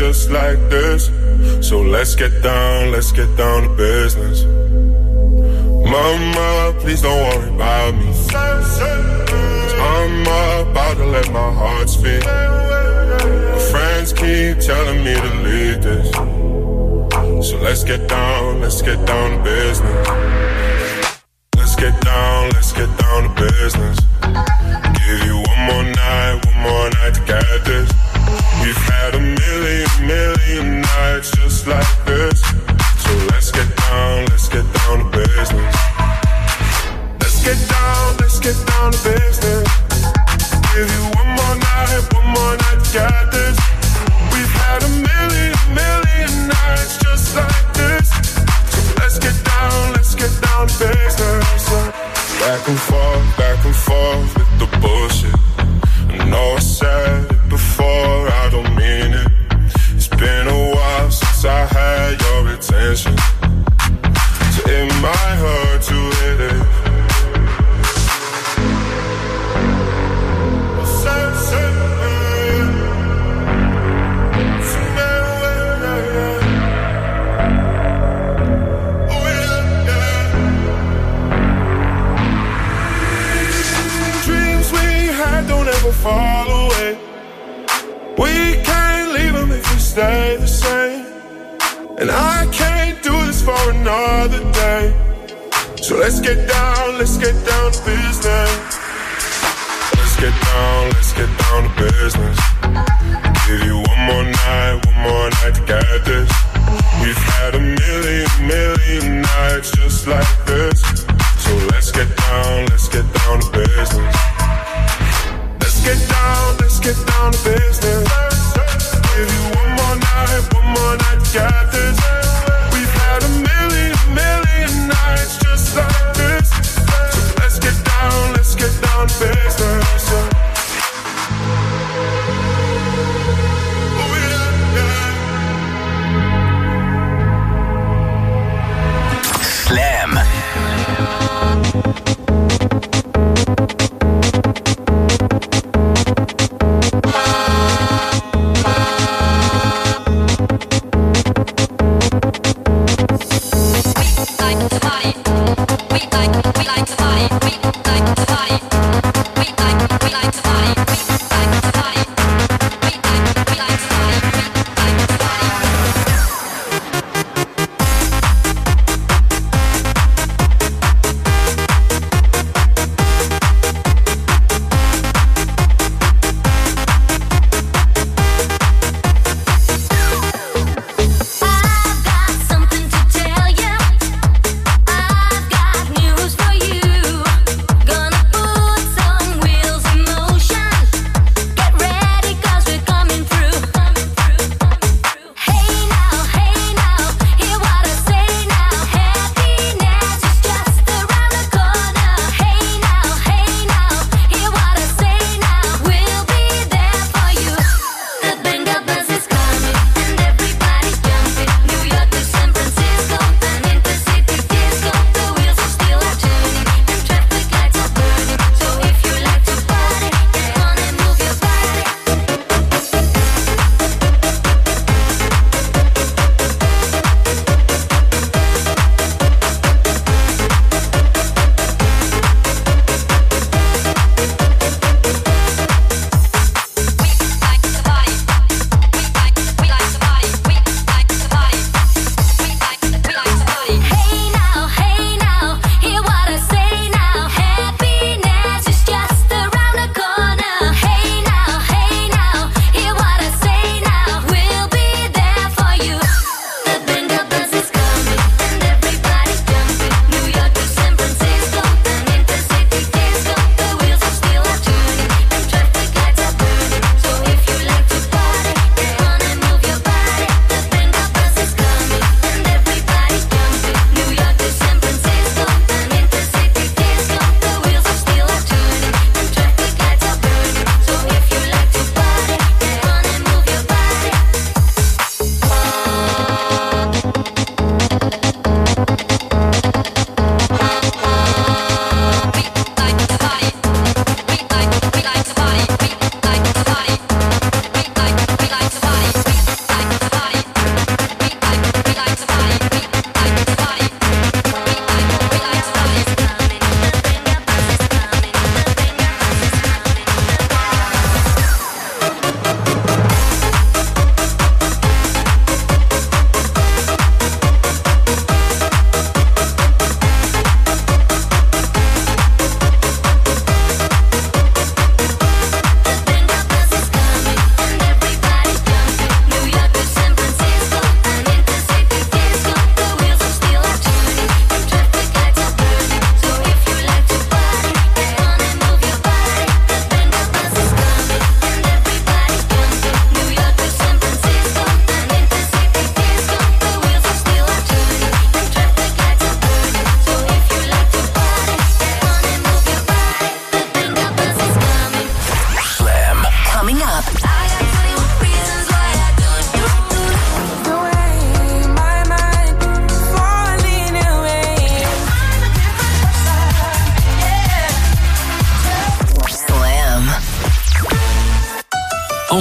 just like this. So let's get down, let's get down to business. Mama, please don't worry about me. i I'm about to let my heart speak. My friends keep telling me to leave this. So let's get down, let's get down to business. Let's get down, let's get down to business. we, we.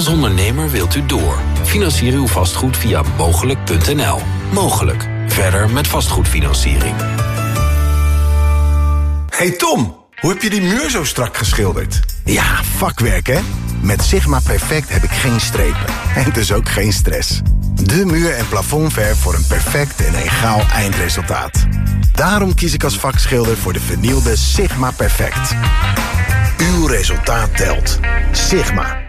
Ondernemer wilt u door. Financier uw vastgoed via mogelijk.nl. Mogelijk. Verder met vastgoedfinanciering. Hey Tom, hoe heb je die muur zo strak geschilderd? Ja, vakwerk hè? Met Sigma Perfect heb ik geen strepen. En dus ook geen stress. De muur- en plafondverf voor een perfect en egaal eindresultaat. Daarom kies ik als vakschilder voor de vernielde Sigma Perfect. Uw resultaat telt. Sigma.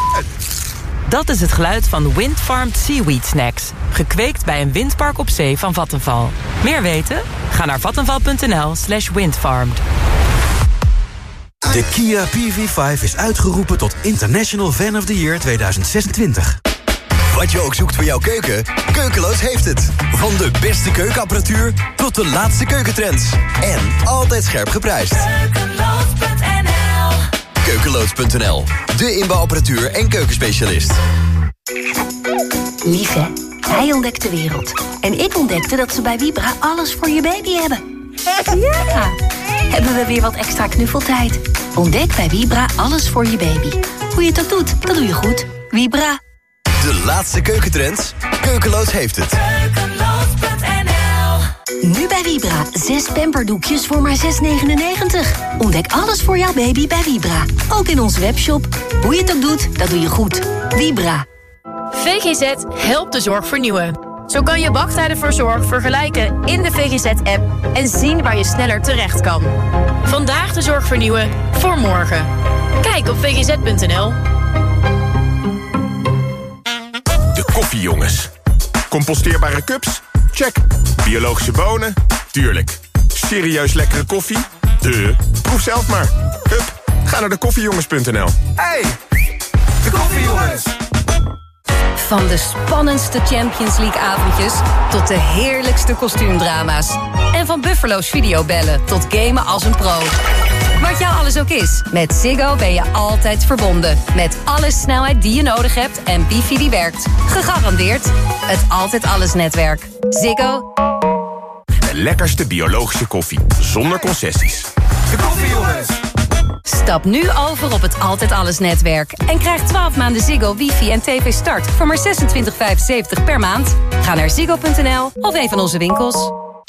Dat is het geluid van Windfarmed Seaweed Snacks. Gekweekt bij een windpark op zee van Vattenval. Meer weten? Ga naar vattenval.nl slash windfarmed. De Kia PV5 is uitgeroepen tot International Fan of the Year 2026. Wat je ook zoekt voor jouw keuken, Keukeloos heeft het. Van de beste keukenapparatuur tot de laatste keukentrends. En altijd scherp geprijsd. Keukeloos.nl Keukeloos.nl, de inbouwapparatuur en keukenspecialist. Lief hè? Hij ontdekt de wereld. En ik ontdekte dat ze bij Vibra alles voor je baby hebben. Ja! Hebben we weer wat extra knuffeltijd? Ontdek bij Vibra alles voor je baby. Hoe je het ook doet, dat doe je goed. Vibra. De laatste keukentrends, Keukeloos heeft het. Nu bij Vibra. Zes pamperdoekjes voor maar 6,99. Ontdek alles voor jouw baby bij Vibra. Ook in onze webshop. Hoe je het ook doet, dat doe je goed. Vibra. VGZ helpt de zorg vernieuwen. Zo kan je wachttijden voor zorg vergelijken in de VGZ-app... en zien waar je sneller terecht kan. Vandaag de zorg vernieuwen voor morgen. Kijk op vgz.nl. De koffiejongens. Composteerbare cups? Check. Biologische bonen? Tuurlijk. Serieus lekkere koffie? De. Proef zelf maar. Hup, ga naar de koffiejongens.nl. Hey, de koffiejongens. Van de spannendste Champions League avondjes tot de heerlijkste kostuumdrama's. En van Buffalo's videobellen tot gamen als een pro. Wat jou alles ook is, met Ziggo ben je altijd verbonden. Met alle snelheid die je nodig hebt en wifi die werkt. Gegarandeerd het Altijd Alles netwerk. Ziggo. De lekkerste biologische koffie, zonder concessies. De koffiejongens. Stap nu over op het Altijd Alles netwerk. En krijg 12 maanden Ziggo, wifi en tv start voor maar 26,75 per maand. Ga naar ziggo.nl of een van onze winkels.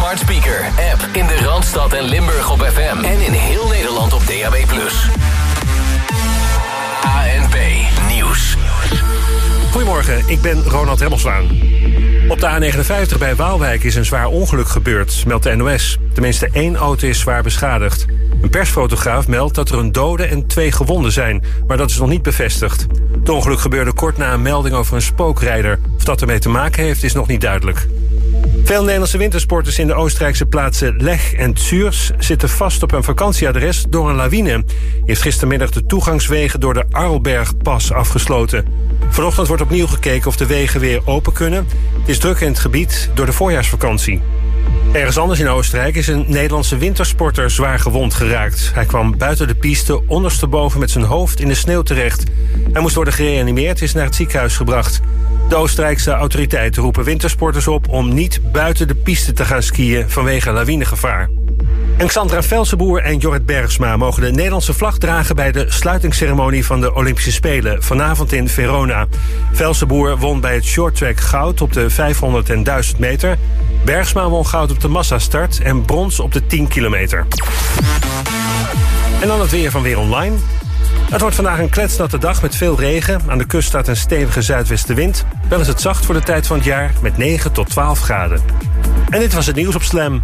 Smart speaker, app in de Randstad en Limburg op FM. En in heel Nederland op DAB+. ANP Nieuws. Goedemorgen, ik ben Ronald Remmelswaan. Op de A59 bij Waalwijk is een zwaar ongeluk gebeurd, meldt de NOS. Tenminste één auto is zwaar beschadigd. Een persfotograaf meldt dat er een dode en twee gewonden zijn... maar dat is nog niet bevestigd. Het ongeluk gebeurde kort na een melding over een spookrijder. Of dat ermee te maken heeft, is nog niet duidelijk. Veel Nederlandse wintersporters in de Oostenrijkse plaatsen Leg en Zürs zitten vast op een vakantieadres door een lawine. Heeft gistermiddag de toegangswegen door de Arlbergpas afgesloten. Vanochtend wordt opnieuw gekeken of de wegen weer open kunnen. Het is druk in het gebied door de voorjaarsvakantie. Ergens anders in Oostenrijk is een Nederlandse wintersporter zwaar gewond geraakt. Hij kwam buiten de piste ondersteboven met zijn hoofd in de sneeuw terecht. Hij moest worden gereanimeerd, is naar het ziekenhuis gebracht. De Oostenrijkse autoriteiten roepen wintersporters op om niet buiten de piste te gaan skiën vanwege lawinegevaar. En Xandra Velsenboer en Jorrit Bergsma mogen de Nederlandse vlag dragen bij de sluitingsceremonie van de Olympische Spelen vanavond in Verona. Velsenboer won bij het shorttrack goud op de 500 en 1000 meter. Bergsma won goud op de massastart en brons op de 10 kilometer. En dan het weer van Weer Online. Het wordt vandaag een kletsnatte dag met veel regen. Aan de kust staat een stevige zuidwestenwind. Wel is het zacht voor de tijd van het jaar met 9 tot 12 graden. En dit was het nieuws op Slam.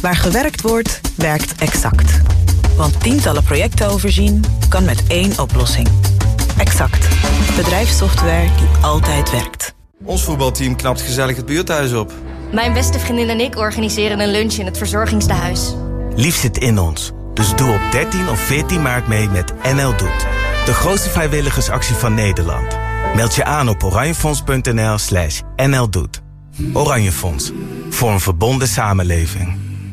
Waar gewerkt wordt, werkt exact. Want tientallen projecten overzien kan met één oplossing. Exact. Bedrijfssoftware die altijd werkt. Ons voetbalteam knapt gezellig het buurthuis op. Mijn beste vriendin en ik organiseren een lunch in het verzorgingstehuis. Lief zit in ons. Dus doe op 13 of 14 maart mee met NL Doet. De grootste vrijwilligersactie van Nederland. Meld je aan op oranjefonds.nl slash nldoet. Oranje Fonds. Voor een verbonden samenleving.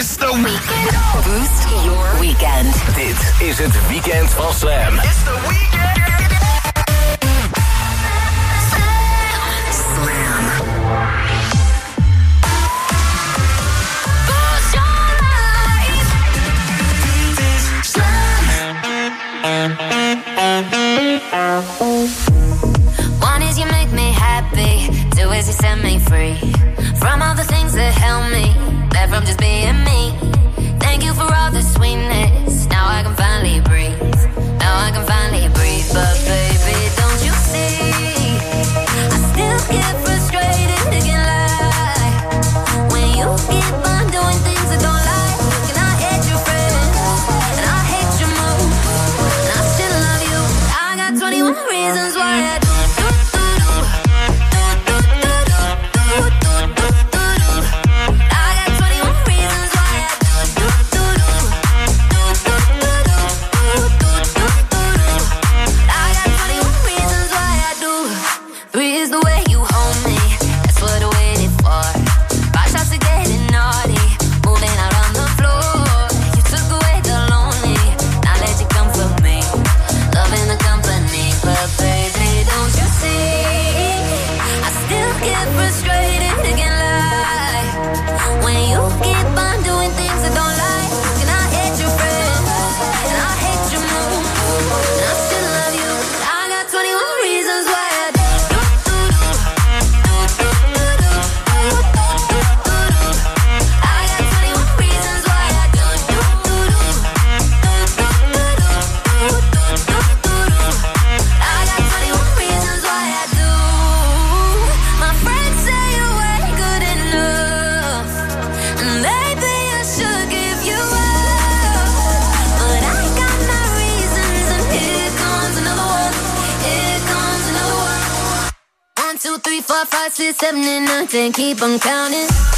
It's the weekend. Boost your weekend. Dit is het weekend van Slam. It's the weekend. Slam. Boost your life. This is One is you make me happy, two is you set me free from all the things that held me back from just being me. Thank you for all the sweetness. Now I can finally breathe. Now I can finally breathe. But baby, don't you see? I still get counting, keep on counting.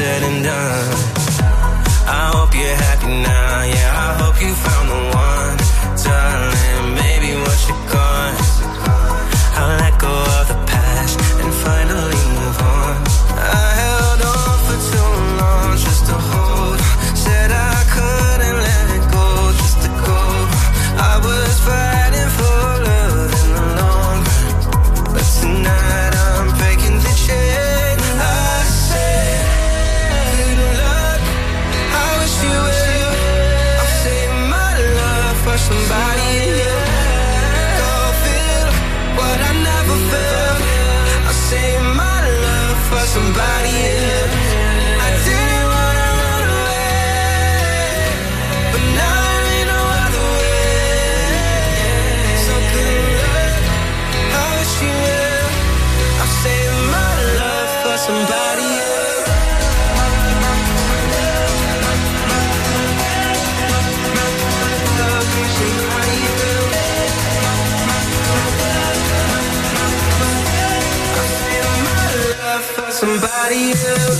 said and done. I hope you're happy now, yeah, I hope you find somebody you.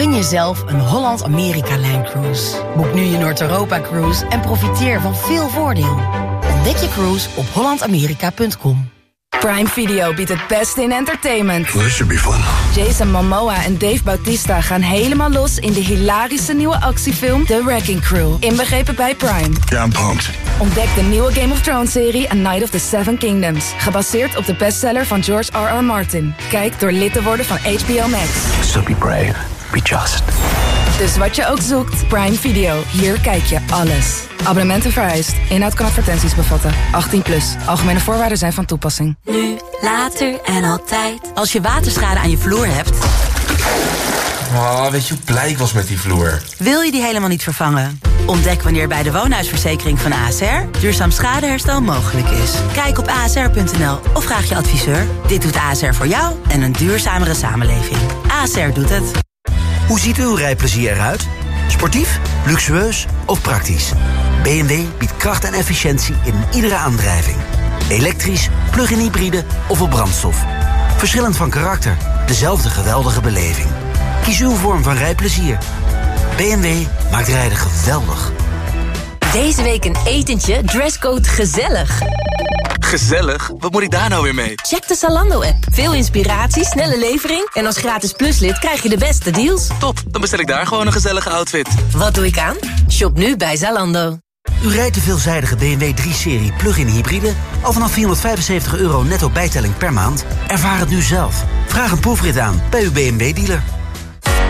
Gun jezelf een Holland-Amerika-lijncruise. Boek nu je Noord-Europa-cruise en profiteer van veel voordeel. Ontdek je cruise op hollandamerika.com. Prime Video biedt het beste in entertainment. This should be fun. Jason Momoa en Dave Bautista gaan helemaal los in de hilarische nieuwe actiefilm The Wrecking Crew. Inbegrepen bij Prime. Yeah, I'm pumped. Ontdek de nieuwe Game of Thrones serie A Night of the Seven Kingdoms. Gebaseerd op de bestseller van George R.R. Martin. Kijk door lid te worden van HBO Max. So be brave. Be just. Dus wat je ook zoekt, Prime Video. Hier kijk je alles. Abonnementen vereist. Inhoud kan advertenties bevatten. 18 plus. Algemene voorwaarden zijn van toepassing. Nu, later en altijd. Als je waterschade aan je vloer hebt... Oh, weet je hoe blij ik was met die vloer? Wil je die helemaal niet vervangen? Ontdek wanneer bij de woonhuisverzekering van ASR... duurzaam schadeherstel mogelijk is. Kijk op asr.nl of vraag je adviseur. Dit doet ASR voor jou en een duurzamere samenleving. ASR doet het. Hoe ziet uw rijplezier eruit? Sportief, luxueus of praktisch? BMW biedt kracht en efficiëntie in iedere aandrijving. Elektrisch, plug-in hybride of op brandstof. Verschillend van karakter, dezelfde geweldige beleving. Kies uw vorm van rijplezier. BMW maakt rijden geweldig. Deze week een etentje, dresscode gezellig. Gezellig? Wat moet ik daar nou weer mee? Check de Zalando-app. Veel inspiratie, snelle levering... en als gratis pluslid krijg je de beste deals. Top, dan bestel ik daar gewoon een gezellige outfit. Wat doe ik aan? Shop nu bij Zalando. U rijdt de veelzijdige BMW 3-serie plug-in hybride... al vanaf 475 euro netto bijtelling per maand? Ervaar het nu zelf. Vraag een proefrit aan bij uw BMW-dealer.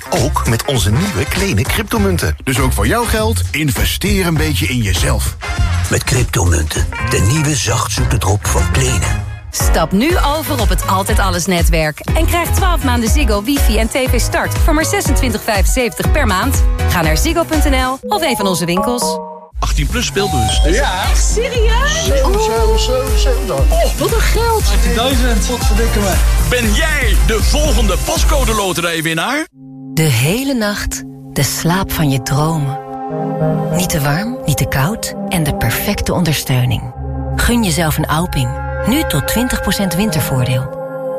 Nu ook met onze nieuwe kleine cryptomunten. Dus ook voor jouw geld, investeer een beetje in jezelf. Met cryptomunten, de nieuwe zachtzoete drop van Kleene. Stap nu over op het Altijd Alles netwerk. En krijg 12 maanden Ziggo, wifi en tv start voor maar 26,75 per maand. Ga naar ziggo.nl of een van onze winkels. 18 plus speelbus. Ja. Echt serieus? 7, 7, 7, 7. Oh, wat een geld. 18.000. Wat verdikken me. Ben jij de volgende pascode loterijwinnaar? De hele nacht de slaap van je dromen. Niet te warm, niet te koud en de perfecte ondersteuning. Gun jezelf een Alping. Nu tot 20% wintervoordeel.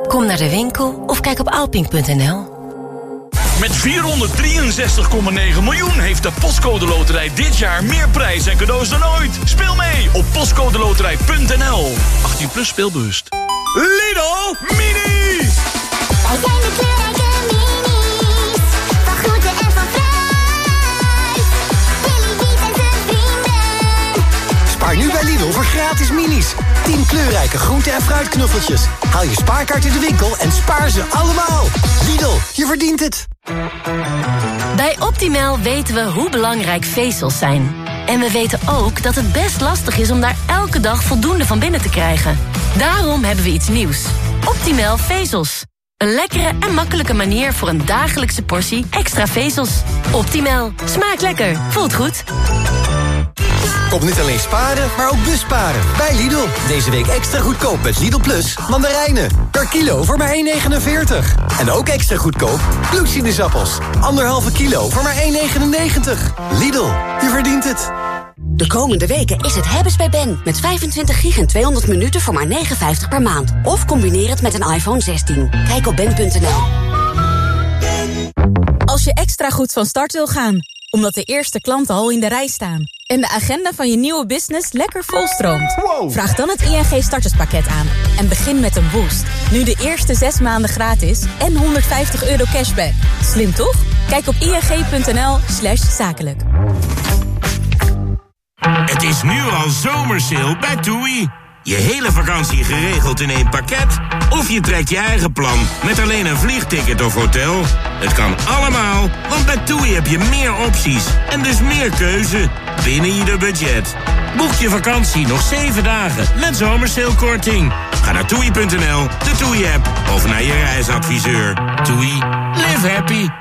Kom naar de winkel of kijk op alping.nl. Met 463,9 miljoen heeft de Postcode Loterij dit jaar meer prijs en cadeaus dan ooit. Speel mee op postcodeloterij.nl. 18 plus speelbewust. Lidl Mini! Nu bij Lidl voor gratis minis. 10 kleurrijke groente- en fruitknuffeltjes. Haal je spaarkaart in de winkel en spaar ze allemaal. Lidl, je verdient het. Bij Optimal weten we hoe belangrijk vezels zijn. En we weten ook dat het best lastig is om daar elke dag voldoende van binnen te krijgen. Daarom hebben we iets nieuws. Optimal vezels. Een lekkere en makkelijke manier voor een dagelijkse portie extra vezels. Optimal. Smaakt lekker. Voelt goed. Kom niet alleen sparen, maar ook busparen. Bij Lidl. Deze week extra goedkoop met Lidl Plus mandarijnen. Per kilo voor maar 1,49. En ook extra goedkoop bloedsinusappels. Anderhalve kilo voor maar 1,99. Lidl, je verdient het. De komende weken is het hebben's bij Ben. Met 25 gig en 200 minuten voor maar 59 per maand. Of combineer het met een iPhone 16. Kijk op ben.nl. Als je extra goed van start wil gaan, omdat de eerste klanten al in de rij staan... en de agenda van je nieuwe business lekker volstroomt... vraag dan het ING starterspakket aan en begin met een boost. Nu de eerste zes maanden gratis en 150 euro cashback. Slim toch? Kijk op ing.nl slash zakelijk. Het is nu al zomersale bij TUI. Je hele vakantie geregeld in één pakket? Of je trekt je eigen plan met alleen een vliegticket of hotel? Het kan allemaal, want bij TUI heb je meer opties en dus meer keuze binnen ieder budget. Boek je vakantie nog 7 dagen met zomersalekorting. Ga naar toei.nl, de TUI-app of naar je reisadviseur. TUI, live happy.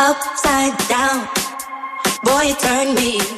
upside down. Boy, you turn me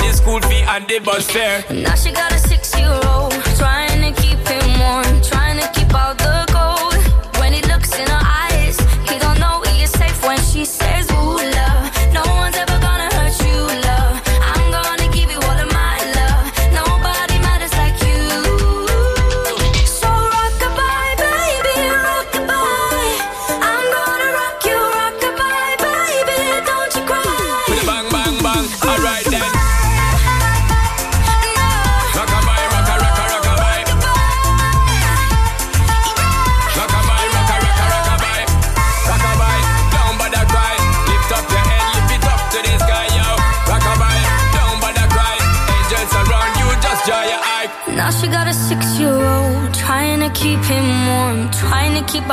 the school fee and the bus fare. Now she got a six year old, trying to keep him warm, trying to keep out the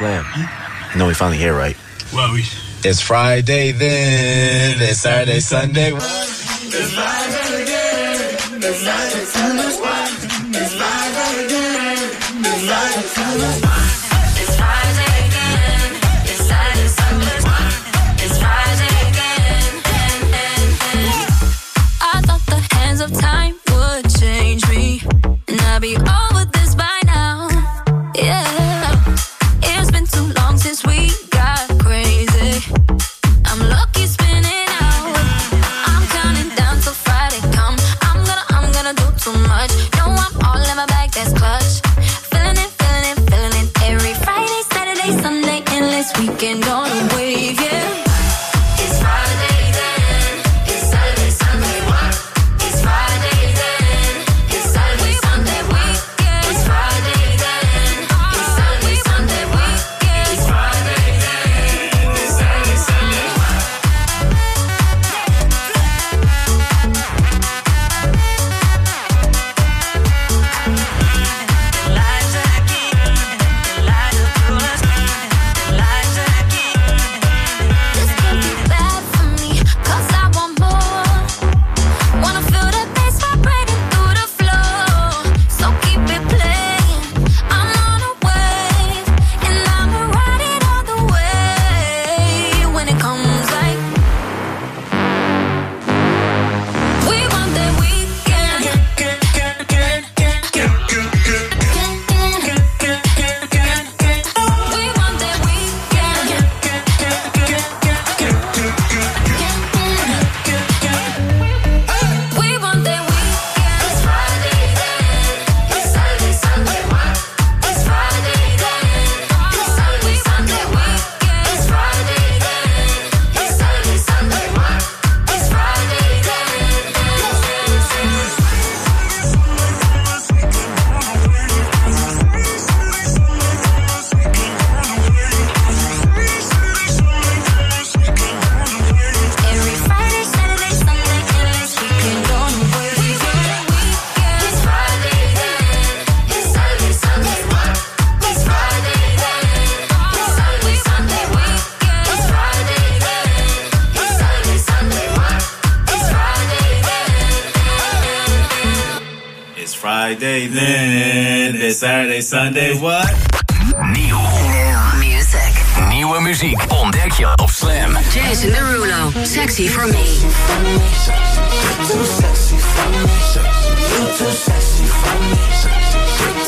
slam. You know we finally here, right? Well, we. It's Friday then. It's Saturday, Sunday. It's Friday again. It's Friday, Sunday. Sunday what? Nieuw. New music. Nieuwe muziek ontdek je op Slam. Jason Derulo, Sexy for Me. Too sexy for me. Too sexy for me.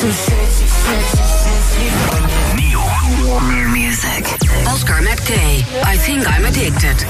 Too sexy, sexy, sexy for me. New music. Oscar McKay, I think I'm addicted.